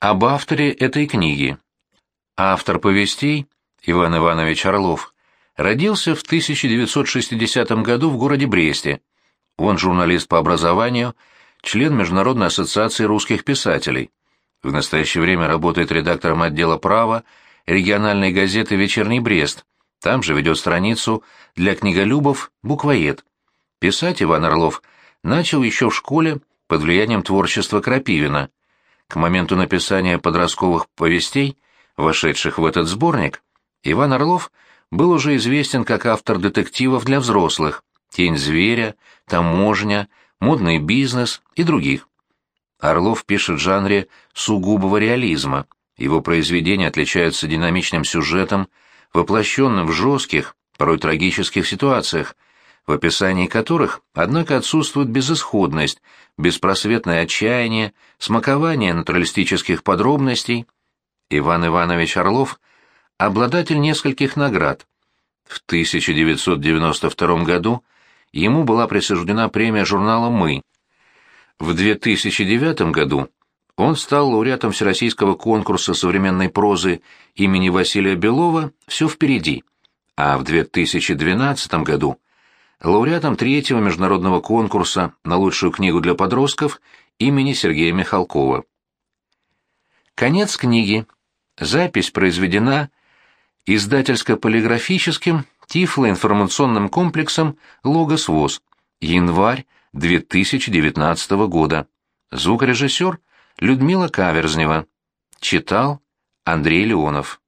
об авторе этой книги. Автор повестей, Иван Иванович Орлов, родился в 1960 году в городе Бресте. Он журналист по образованию, член Международной ассоциации русских писателей. В настоящее время работает редактором отдела права региональной газеты «Вечерний Брест». Там же ведет страницу для книголюбов «Буквоед». Писать Иван Орлов начал еще в школе под влиянием творчества Крапивина. К моменту написания подростковых повестей, вошедших в этот сборник, Иван Орлов был уже известен как автор детективов для взрослых «Тень зверя», «Таможня», «Модный бизнес» и других. Орлов пишет в жанре сугубого реализма. Его произведения отличаются динамичным сюжетом, воплощенным в жестких, порой трагических ситуациях, в описании которых, однако, отсутствует безысходность, беспросветное отчаяние, смакование натуралистических подробностей. Иван Иванович Орлов – обладатель нескольких наград. В 1992 году ему была присуждена премия журнала «Мы». В 2009 году он стал лауреатом Всероссийского конкурса современной прозы имени Василия Белова «Все впереди», а в 2012 году лауреатом третьего международного конкурса на лучшую книгу для подростков имени Сергея Михалкова. Конец книги. Запись произведена издательско-полиграфическим тифлоинформационным комплексом «Логос ВОЗ», январь 2019 года. Звукорежиссер Людмила Каверзнева. Читал Андрей Леонов.